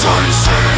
sunset.